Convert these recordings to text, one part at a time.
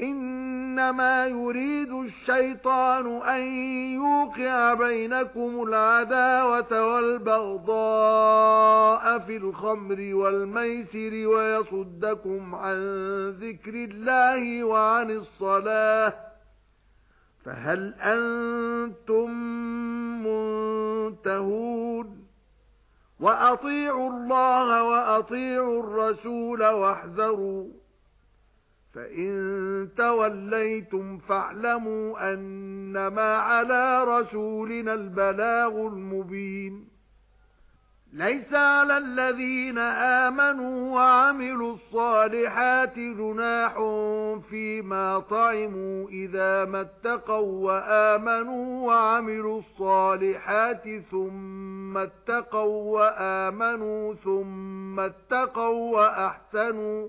إنما يريد الشيطان أن يوقع بينكم العداوة والبغضاء في الخمر والميسر ويصدكم عن ذكر الله وعن الصلاة فهل أنتم منتهون؟ وأطيعوا الله وأطيعوا الرسول واحذروا فَإِن تَوَلَّيْتُمْ فَاعْلَمُوا أَنَّمَا عَلَى رَسُولِنَا الْبَلَاغُ الْمُبِينُ. لَيْسَ عَلَى الَّذِينَ آمَنُوا وَعَمِلُوا الصَّالِحَاتِ جُنَاحٌ فِيمَا طَعِمُوا إِذَا مَا اتَّقَوا وَآمَنُوا وَعَمِلُوا الصَّالِحَاتِ ثُمَّ اتَّقَوا وَآمَنُوا ثُمَّ اتَّقَوا وَأَحْسَنُوا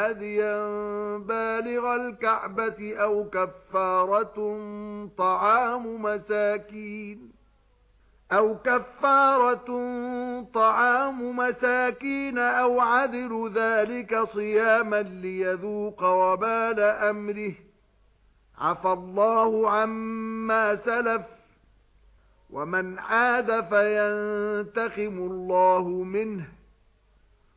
هديا بالغ الكعبة أو كفارة طعام مساكين أَوْ كَفَّارَةٌ طَعَامُ مَسَاكِينَ أَوْ عَدْلُ ذَلِكَ صِيَامًا لِيَذُوقَ وَبَالَ أَمْرِهِ عَفَا اللَّهُ عَمَّا سَلَفَ وَمَنْ عَادَ فَيَنتَقِمُ اللَّهُ مِنْهُ